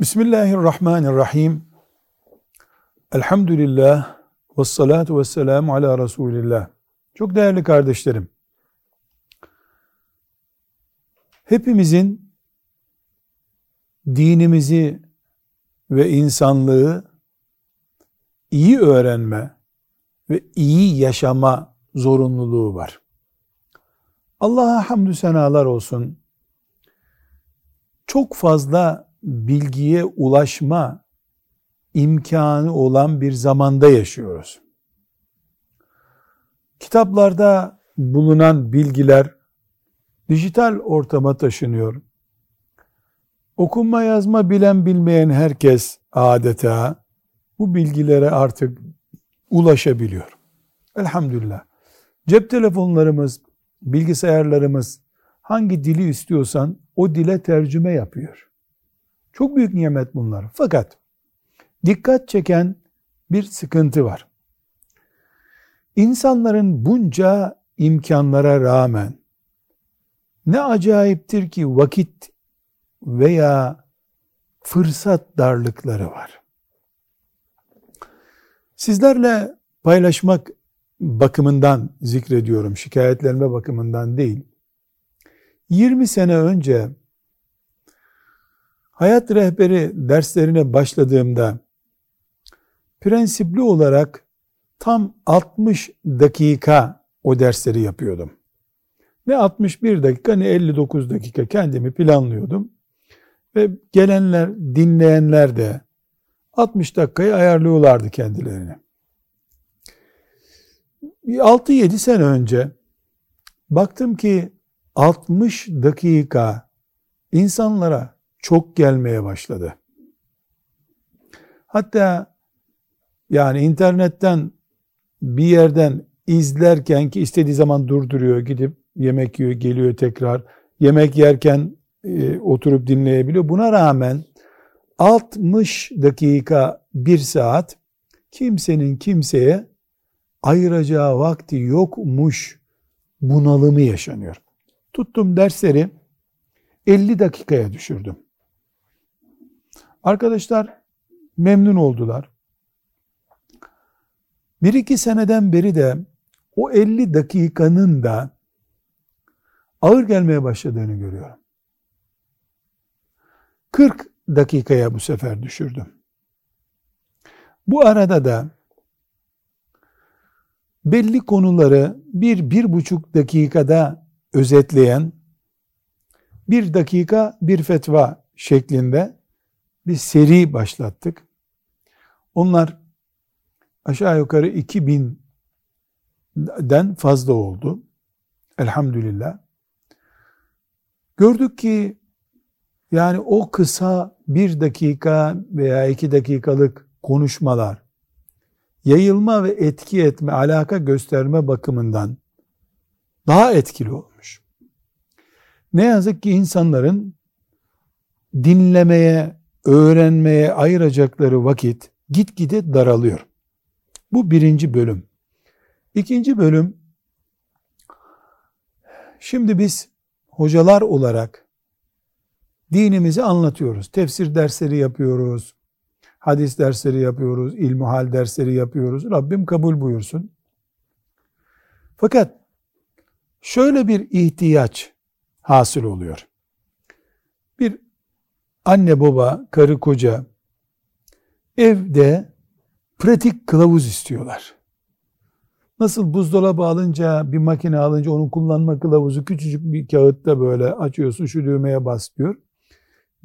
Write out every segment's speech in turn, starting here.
Bismillahirrahmanirrahim. Elhamdülillah ve salatu ve selamu ala Resulillah. Çok değerli kardeşlerim. Hepimizin dinimizi ve insanlığı iyi öğrenme ve iyi yaşama zorunluluğu var. Allah'a hamdü senalar olsun. Çok fazla bilgiye ulaşma imkanı olan bir zamanda yaşıyoruz. Kitaplarda bulunan bilgiler dijital ortama taşınıyor. Okuma yazma bilen bilmeyen herkes adeta bu bilgilere artık ulaşabiliyor. Elhamdülillah. Cep telefonlarımız, bilgisayarlarımız hangi dili istiyorsan o dile tercüme yapıyor. Çok büyük nimet bunlar. Fakat dikkat çeken bir sıkıntı var. İnsanların bunca imkanlara rağmen ne acayiptir ki vakit veya fırsat darlıkları var. Sizlerle paylaşmak bakımından zikrediyorum, şikayetlenme bakımından değil. 20 sene önce Hayat rehberi derslerine başladığımda prensipli olarak tam 60 dakika o dersleri yapıyordum. Ne 61 dakika ne 59 dakika kendimi planlıyordum. Ve gelenler, dinleyenler de 60 dakikayı ayarlıyorlardı kendilerini. 6-7 sene önce baktım ki 60 dakika insanlara çok gelmeye başladı. Hatta yani internetten bir yerden izlerken ki istediği zaman durduruyor, gidip yemek yiyor, geliyor tekrar. Yemek yerken e, oturup dinleyebiliyor. Buna rağmen 60 dakika, 1 saat kimsenin kimseye ayıracağı vakti yokmuş bunalımı yaşanıyor. Tuttum dersleri 50 dakikaya düşürdüm. Arkadaşlar memnun oldular. Bir iki seneden beri de o 50 dakikanın da ağır gelmeye başladığını görüyorum. 40 dakikaya bu sefer düşürdüm. Bu arada da belli konuları bir, bir buçuk dakikada özetleyen bir dakika bir fetva şeklinde bir seri başlattık. Onlar aşağı yukarı 2000'den fazla oldu. Elhamdülillah. Gördük ki yani o kısa bir dakika veya iki dakikalık konuşmalar yayılma ve etki etme, alaka gösterme bakımından daha etkili olmuş. Ne yazık ki insanların dinlemeye, öğrenmeye ayıracakları vakit gitgide daralıyor. Bu birinci bölüm. İkinci bölüm, şimdi biz hocalar olarak dinimizi anlatıyoruz. Tefsir dersleri yapıyoruz, hadis dersleri yapıyoruz, ilmuhal dersleri yapıyoruz. Rabbim kabul buyursun. Fakat şöyle bir ihtiyaç hasıl oluyor. Anne baba, karı koca evde pratik kılavuz istiyorlar. Nasıl buzdolabı alınca, bir makine alınca onun kullanma kılavuzu küçücük bir kağıtta böyle açıyorsun, şu düğmeye bas.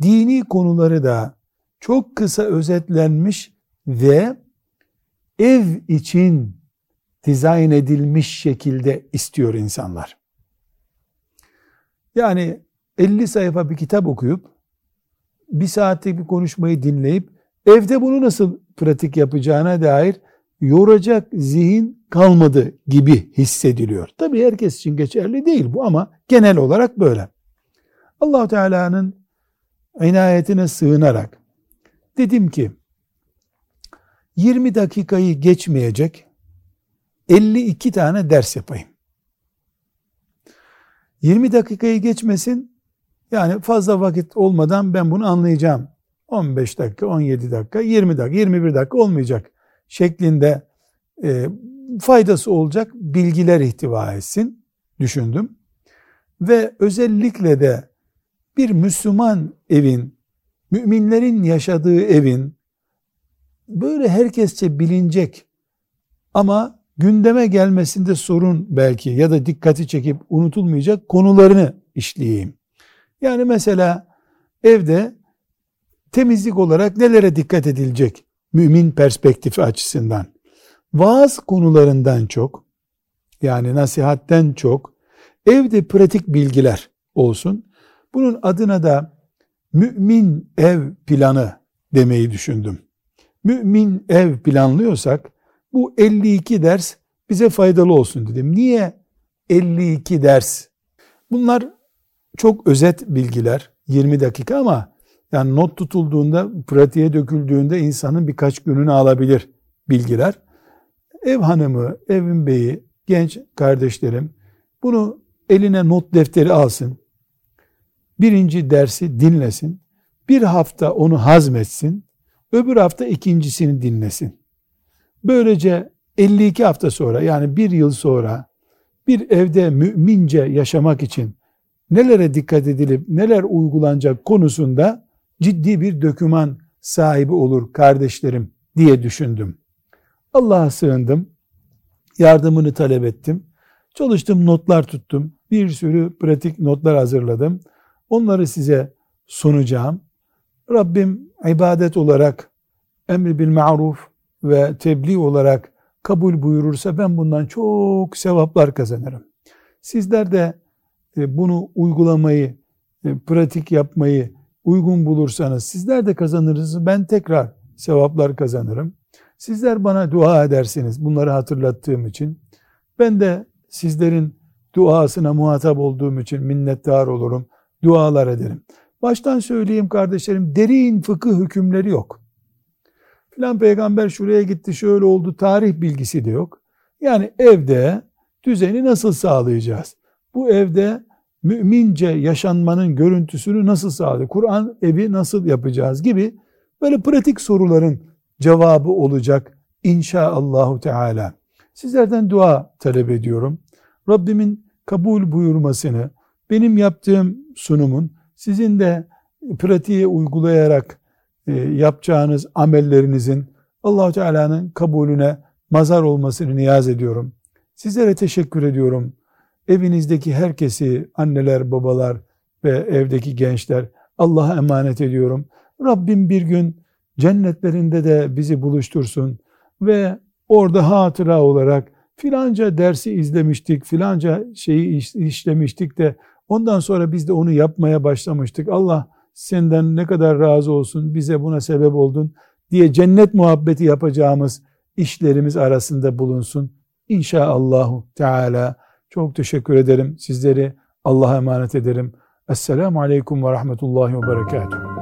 Dini konuları da çok kısa özetlenmiş ve ev için dizayn edilmiş şekilde istiyor insanlar. Yani 50 sayfa bir kitap okuyup bir saatlik bir konuşmayı dinleyip evde bunu nasıl pratik yapacağına dair yoracak zihin kalmadı gibi hissediliyor. Tabi herkes için geçerli değil bu ama genel olarak böyle. allah Teala'nın inayetine sığınarak dedim ki 20 dakikayı geçmeyecek 52 tane ders yapayım. 20 dakikayı geçmesin yani fazla vakit olmadan ben bunu anlayacağım 15 dakika, 17 dakika, 20 dakika, 21 dakika olmayacak şeklinde e, faydası olacak bilgiler ihtiva etsin düşündüm. Ve özellikle de bir Müslüman evin, müminlerin yaşadığı evin böyle herkesçe bilinecek ama gündeme gelmesinde sorun belki ya da dikkati çekip unutulmayacak konularını işleyeyim. Yani mesela evde temizlik olarak nelere dikkat edilecek mümin perspektifi açısından? Vaaz konularından çok yani nasihatten çok evde pratik bilgiler olsun. Bunun adına da mümin ev planı demeyi düşündüm. Mümin ev planlıyorsak bu 52 ders bize faydalı olsun dedim. Niye 52 ders? Bunlar çok özet bilgiler 20 dakika ama yani not tutulduğunda, pratiğe döküldüğünde insanın birkaç gününü alabilir bilgiler. Ev hanımı, evin beyi, genç kardeşlerim bunu eline not defteri alsın. Birinci dersi dinlesin. Bir hafta onu hazmetsin. Öbür hafta ikincisini dinlesin. Böylece 52 hafta sonra yani bir yıl sonra bir evde mümince yaşamak için nelere dikkat edilip neler uygulanacak konusunda ciddi bir döküman sahibi olur kardeşlerim diye düşündüm. Allah'a sığındım. Yardımını talep ettim. Çalıştım, notlar tuttum. Bir sürü pratik notlar hazırladım. Onları size sunacağım. Rabbim ibadet olarak emri bil ma'ruf ve tebliğ olarak kabul buyurursa ben bundan çok sevaplar kazanırım. Sizler de bunu uygulamayı, e, pratik yapmayı uygun bulursanız sizler de kazanırsınız. Ben tekrar sevaplar kazanırım. Sizler bana dua edersiniz bunları hatırlattığım için. Ben de sizlerin duasına muhatap olduğum için minnettar olurum. Dualar ederim. Baştan söyleyeyim kardeşlerim derin fıkıh hükümleri yok. Filan peygamber şuraya gitti şöyle oldu tarih bilgisi de yok. Yani evde düzeni nasıl sağlayacağız? Bu evde mümince yaşanmanın görüntüsünü nasıl sağlayacağız? Kur'an evi nasıl yapacağız gibi böyle pratik soruların cevabı olacak inşaallahu teala. Sizlerden dua talep ediyorum. Rabbimin kabul buyurmasını, benim yaptığım sunumun sizin de pratiğe uygulayarak e, yapacağınız amellerinizin allah Teala'nın kabulüne mazar olmasını niyaz ediyorum. Sizlere teşekkür ediyorum. Evinizdeki herkesi, anneler, babalar ve evdeki gençler Allah'a emanet ediyorum. Rabbim bir gün cennetlerinde de bizi buluştursun ve orada hatıra olarak filanca dersi izlemiştik, filanca şeyi işlemiştik de ondan sonra biz de onu yapmaya başlamıştık. Allah senden ne kadar razı olsun, bize buna sebep oldun diye cennet muhabbeti yapacağımız işlerimiz arasında bulunsun. İnşaallahu Teala. Çok teşekkür ederim. Sizleri Allah'a emanet ederim. Esselamu Aleyküm ve Rahmetullahi ve Berekatuhu.